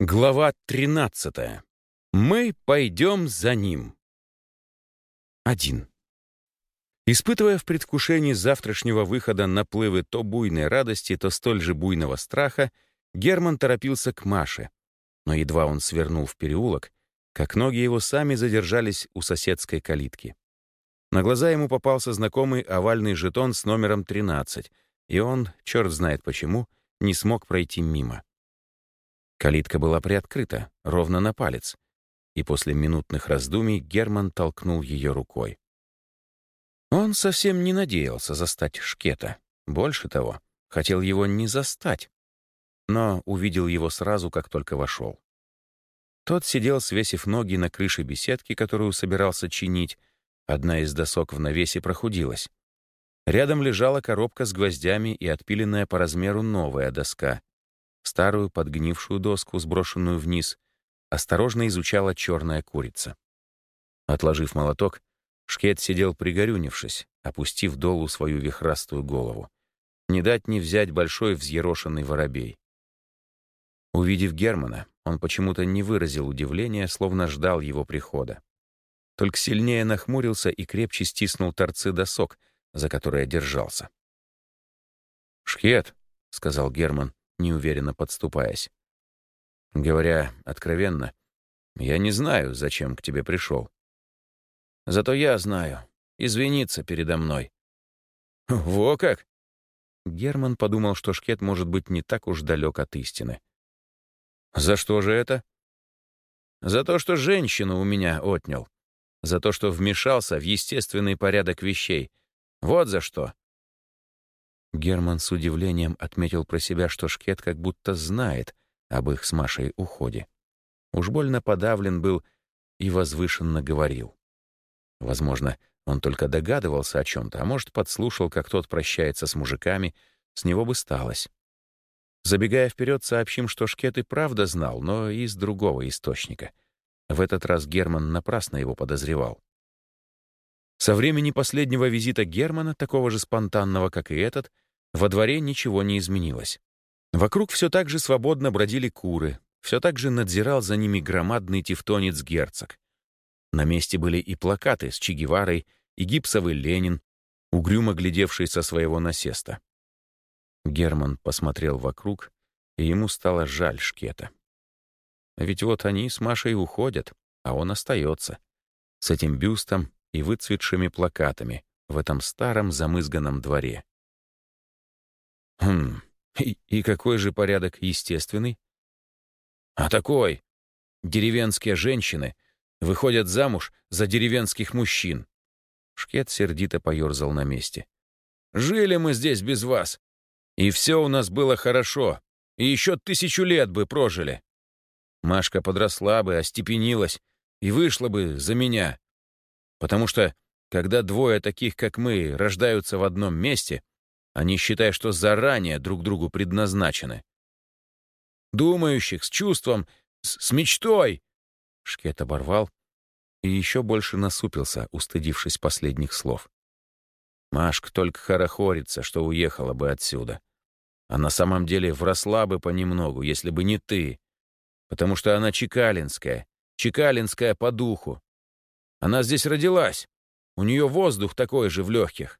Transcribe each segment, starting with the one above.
Глава 13. Мы пойдем за ним. 1. Испытывая в предвкушении завтрашнего выхода наплывы то буйной радости, то столь же буйного страха, Герман торопился к Маше. Но едва он свернул в переулок, как ноги его сами задержались у соседской калитки. На глаза ему попался знакомый овальный жетон с номером 13, и он, черт знает почему, не смог пройти мимо. Калитка была приоткрыта, ровно на палец, и после минутных раздумий Герман толкнул ее рукой. Он совсем не надеялся застать Шкета. Больше того, хотел его не застать, но увидел его сразу, как только вошел. Тот сидел, свесив ноги на крыше беседки, которую собирался чинить. Одна из досок в навесе прохудилась. Рядом лежала коробка с гвоздями и отпиленная по размеру новая доска. Старую подгнившую доску, сброшенную вниз, осторожно изучала черная курица. Отложив молоток, Шкет сидел пригорюнившись, опустив долу свою вихрастую голову. Не дать не взять большой взъерошенный воробей. Увидев Германа, он почему-то не выразил удивления, словно ждал его прихода. Только сильнее нахмурился и крепче стиснул торцы досок, за которые держался. «Шкет», — сказал Герман, неуверенно подступаясь. Говоря откровенно, я не знаю, зачем к тебе пришел. Зато я знаю. Извиниться передо мной. Во как! Герман подумал, что Шкет может быть не так уж далек от истины. За что же это? За то, что женщину у меня отнял. За то, что вмешался в естественный порядок вещей. Вот за что. Герман с удивлением отметил про себя, что Шкет как будто знает об их с Машей уходе. Уж больно подавлен был и возвышенно говорил. Возможно, он только догадывался о чем-то, а может, подслушал, как тот прощается с мужиками, с него бы сталось. Забегая вперед, сообщим, что Шкет и правда знал, но из другого источника. В этот раз Герман напрасно его подозревал. Со времени последнего визита Германа, такого же спонтанного, как и этот, во дворе ничего не изменилось. Вокруг все так же свободно бродили куры, все так же надзирал за ними громадный тевтонец-герцог. На месте были и плакаты с Че Геварой, и гипсовый Ленин, угрюмо глядевший со своего насеста. Герман посмотрел вокруг, и ему стало жаль Шкета. Ведь вот они с Машей уходят, а он остается. С этим бюстом и выцветшими плакатами в этом старом замызганном дворе. Хм, и, и какой же порядок естественный? А такой. Деревенские женщины выходят замуж за деревенских мужчин. Шкет сердито поерзал на месте. Жили мы здесь без вас. И все у нас было хорошо. И еще тысячу лет бы прожили. Машка подросла бы, остепенилась и вышла бы за меня. Потому что, когда двое таких, как мы, рождаются в одном месте, они считают, что заранее друг другу предназначены. Думающих, с чувством, с, с мечтой. Шкет оборвал и еще больше насупился, устыдившись последних слов. Машка только хорохорится, что уехала бы отсюда. А на самом деле вросла бы понемногу, если бы не ты. Потому что она чекалинская, чекалинская по духу. Она здесь родилась. У нее воздух такой же в легких.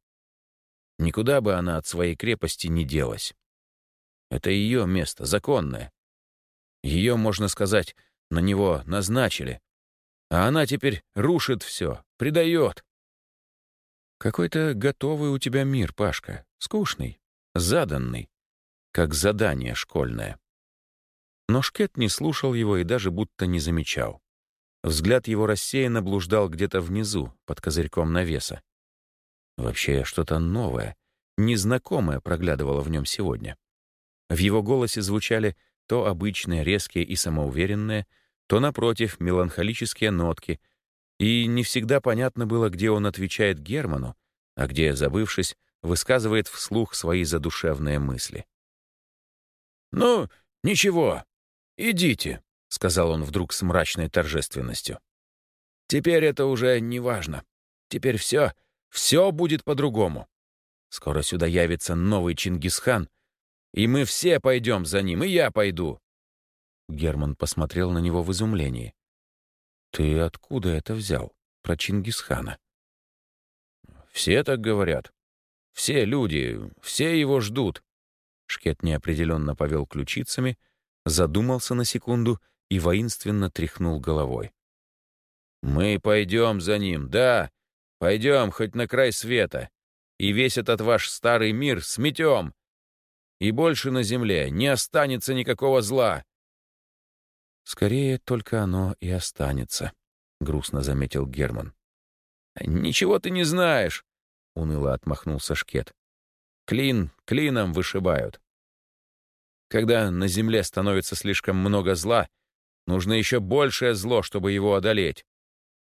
Никуда бы она от своей крепости не делась. Это ее место, законное. Ее, можно сказать, на него назначили. А она теперь рушит все, предает. Какой-то готовый у тебя мир, Пашка. Скучный, заданный, как задание школьное. Но Шкет не слушал его и даже будто не замечал. Взгляд его рассеянно блуждал где-то внизу, под козырьком навеса. Вообще что-то новое, незнакомое проглядывало в нем сегодня. В его голосе звучали то обычные, резкие и самоуверенные, то, напротив, меланхолические нотки, и не всегда понятно было, где он отвечает Герману, а где, забывшись, высказывает вслух свои задушевные мысли. «Ну, ничего, идите», — сказал он вдруг с мрачной торжественностью. «Теперь это уже не важно. Теперь все все будет по-другому. Скоро сюда явится новый Чингисхан, и мы все пойдем за ним, и я пойду. Герман посмотрел на него в изумлении. «Ты откуда это взял? Про Чингисхана?» «Все так говорят. Все люди, все его ждут». Шкет неопределенно повел ключицами, задумался на секунду и воинственно тряхнул головой. «Мы пойдем за ним, да, пойдем хоть на край света, и весь этот ваш старый мир сметем, и больше на земле не останется никакого зла». «Скорее, только оно и останется», — грустно заметил Герман. «Ничего ты не знаешь», — уныло отмахнулся Шкет. «Клин клином вышибают. Когда на земле становится слишком много зла, нужно еще большее зло, чтобы его одолеть.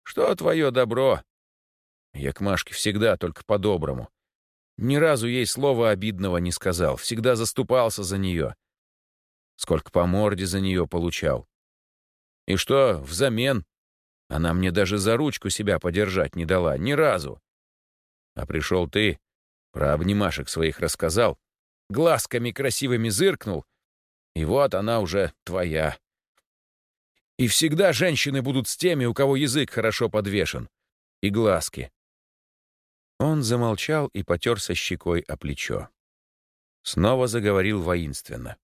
Что твое добро? Я к Машке всегда только по-доброму. Ни разу ей слова обидного не сказал, всегда заступался за нее. Сколько по морде за нее получал. И что взамен? Она мне даже за ручку себя подержать не дала, ни разу. А пришел ты, про обнимашек своих рассказал, глазками красивыми зыркнул, и вот она уже твоя. И всегда женщины будут с теми, у кого язык хорошо подвешен. И глазки. Он замолчал и потерся щекой о плечо. Снова заговорил воинственно.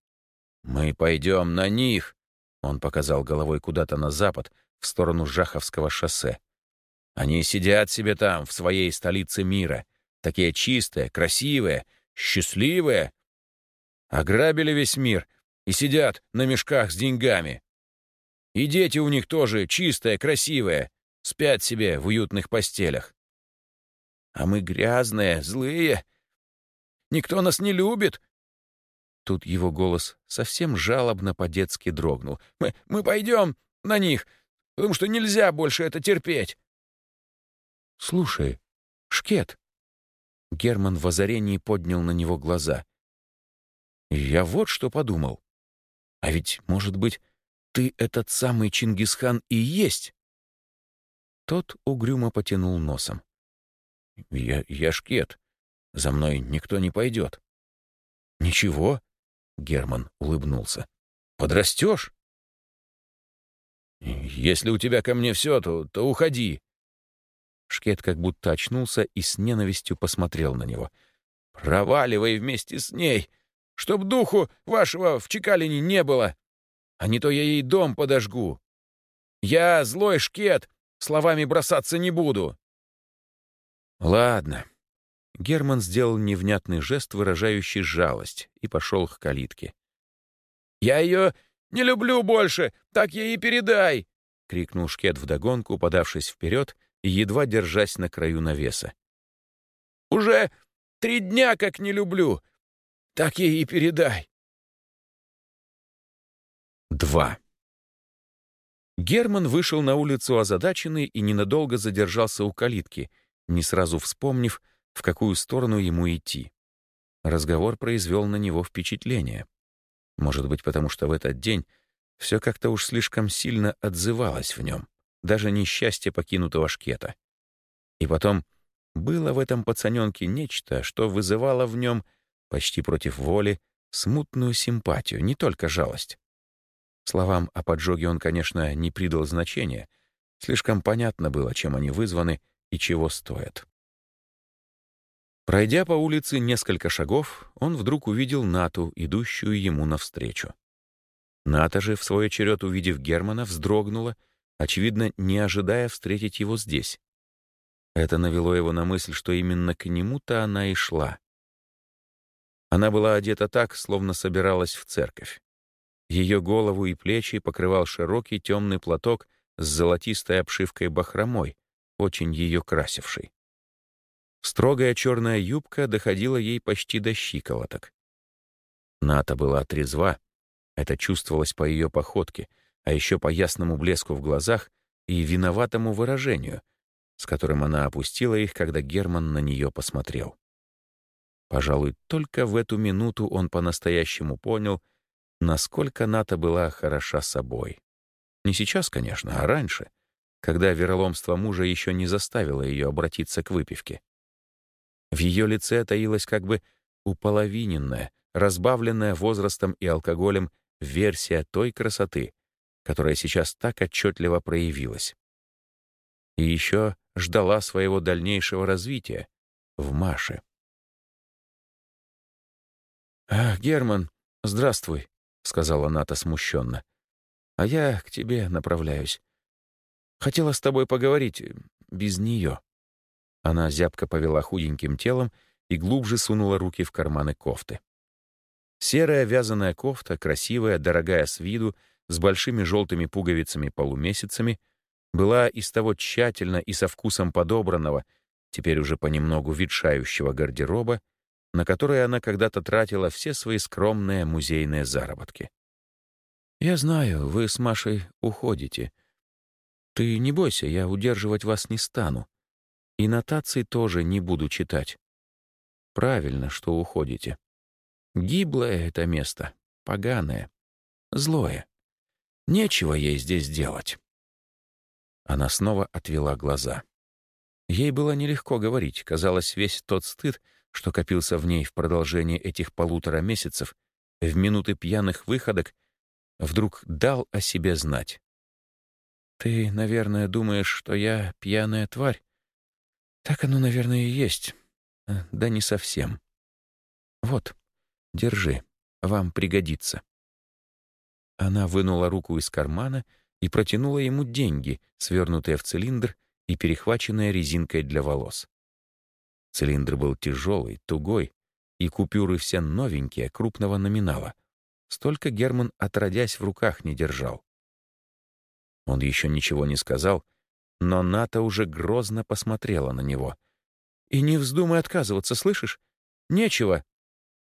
«Мы пойдем на них!» Он показал головой куда-то на запад, в сторону Жаховского шоссе. «Они сидят себе там, в своей столице мира, такие чистые, красивые, счастливые. Ограбили весь мир и сидят на мешках с деньгами. И дети у них тоже чистые, красивые, спят себе в уютных постелях. А мы грязные, злые. Никто нас не любит. Тут его голос совсем жалобно по-детски дрогнул. «Мы, мы пойдем на них, потому что нельзя больше это терпеть». «Слушай, Шкет». Герман в озарении поднял на него глаза. «Я вот что подумал. А ведь, может быть, ты этот самый Чингисхан и есть?» Тот угрюмо потянул носом. «Я, я шкет. За мной никто не пойдет». «Ничего?» — Герман улыбнулся. «Подрастешь?» «Если у тебя ко мне все, то, то уходи». Шкет как будто очнулся и с ненавистью посмотрел на него. «Проваливай вместе с ней, чтоб духу вашего в Чекалине не было, а не то я ей дом подожгу. Я злой шкет, словами бросаться не буду». «Ладно». Герман сделал невнятный жест, выражающий жалость, и пошел к калитке. «Я ее не люблю больше, так ей и передай!» — крикнул Шкет вдогонку, подавшись вперед и едва держась на краю навеса. «Уже три дня как не люблю, так ей и передай!» Два. Герман вышел на улицу озадаченный и ненадолго задержался у калитки, не сразу вспомнив, в какую сторону ему идти. Разговор произвел на него впечатление. Может быть, потому что в этот день все как-то уж слишком сильно отзывалось в нем, даже несчастье покинутого шкета. И потом было в этом пацаненке нечто, что вызывало в нем, почти против воли, смутную симпатию, не только жалость. Словам о поджоге он, конечно, не придал значения. Слишком понятно было, чем они вызваны и чего стоят. Пройдя по улице несколько шагов, он вдруг увидел Нату, идущую ему навстречу. Ната же, в свой черед увидев Германа, вздрогнула, очевидно, не ожидая встретить его здесь. Это навело его на мысль, что именно к нему-то она и шла. Она была одета так, словно собиралась в церковь. Ее голову и плечи покрывал широкий темный платок с золотистой обшивкой бахромой, очень ее красивший. Строгая черная юбка доходила ей почти до щиколоток. Ната была трезва, это чувствовалось по ее походке, а еще по ясному блеску в глазах и виноватому выражению, с которым она опустила их, когда Герман на нее посмотрел. Пожалуй, только в эту минуту он по-настоящему понял, насколько Ната была хороша собой. Не сейчас, конечно, а раньше, когда вероломство мужа еще не заставило ее обратиться к выпивке. В ее лице таилась как бы уполовиненная, разбавленная возрастом и алкоголем версия той красоты, которая сейчас так отчетливо проявилась. И еще ждала своего дальнейшего развития в Маше. «Ах, Герман, здравствуй», — сказала Ната смущенно. «А я к тебе направляюсь. Хотела с тобой поговорить без нее». Она зябко повела худеньким телом и глубже сунула руки в карманы кофты. Серая вязаная кофта, красивая, дорогая с виду, с большими желтыми пуговицами-полумесяцами, была из того тщательно и со вкусом подобранного, теперь уже понемногу ветшающего гардероба, на которые она когда-то тратила все свои скромные музейные заработки. «Я знаю, вы с Машей уходите. Ты не бойся, я удерживать вас не стану. И нотации тоже не буду читать. Правильно, что уходите. Гиблое это место, поганое, злое. Нечего ей здесь делать». Она снова отвела глаза. Ей было нелегко говорить, казалось, весь тот стыд — что копился в ней в продолжении этих полутора месяцев, в минуты пьяных выходок, вдруг дал о себе знать. «Ты, наверное, думаешь, что я пьяная тварь? Так оно, наверное, и есть. Э, да не совсем. Вот, держи, вам пригодится». Она вынула руку из кармана и протянула ему деньги, свернутые в цилиндр и перехваченные резинкой для волос. Цилиндр был тяжелый, тугой, и купюры все новенькие, крупного номинала. Столько Герман, отродясь, в руках не держал. Он еще ничего не сказал, но Ната уже грозно посмотрела на него. «И не вздумай отказываться, слышишь? Нечего!»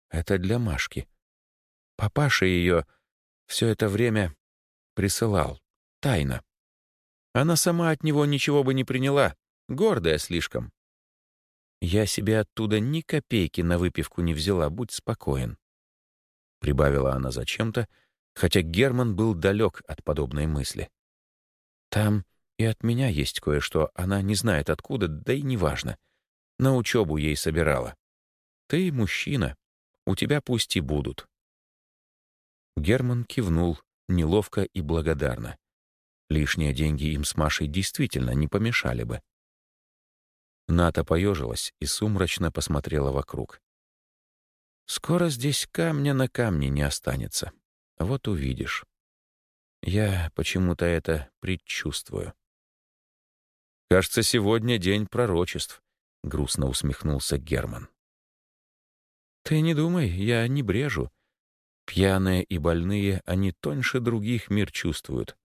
Это для Машки. Папаша ее все это время присылал. Тайно. Она сама от него ничего бы не приняла, гордая слишком. Я себе оттуда ни копейки на выпивку не взяла, будь спокоен. Прибавила она зачем-то, хотя Герман был далек от подобной мысли. Там и от меня есть кое-что, она не знает откуда, да и неважно. На учебу ей собирала. Ты мужчина, у тебя пусть и будут. Герман кивнул, неловко и благодарно. Лишние деньги им с Машей действительно не помешали бы. Ната поежилась и сумрачно посмотрела вокруг. «Скоро здесь камня на камне не останется. Вот увидишь. Я почему-то это предчувствую». «Кажется, сегодня день пророчеств», — грустно усмехнулся Герман. «Ты не думай, я не брежу. Пьяные и больные, они тоньше других мир чувствуют.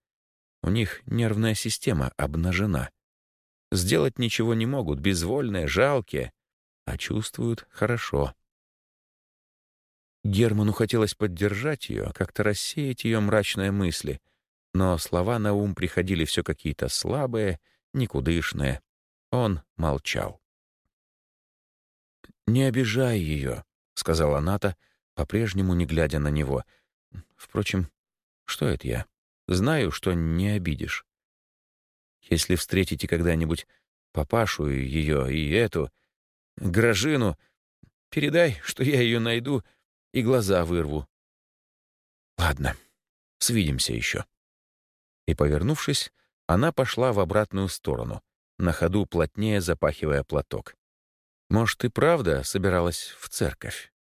У них нервная система обнажена. Сделать ничего не могут, безвольные, жалкие, а чувствуют хорошо. Герману хотелось поддержать ее, как-то рассеять ее мрачные мысли, но слова на ум приходили все какие-то слабые, никудышные. Он молчал. «Не обижай ее», — сказала Ната, по-прежнему не глядя на него. «Впрочем, что это я? Знаю, что не обидишь. Если встретите когда-нибудь папашу и ее, и эту, Гражину, передай, что я ее найду и глаза вырву. Ладно, свидимся еще. И, повернувшись, она пошла в обратную сторону, на ходу плотнее запахивая платок. Может, и правда собиралась в церковь?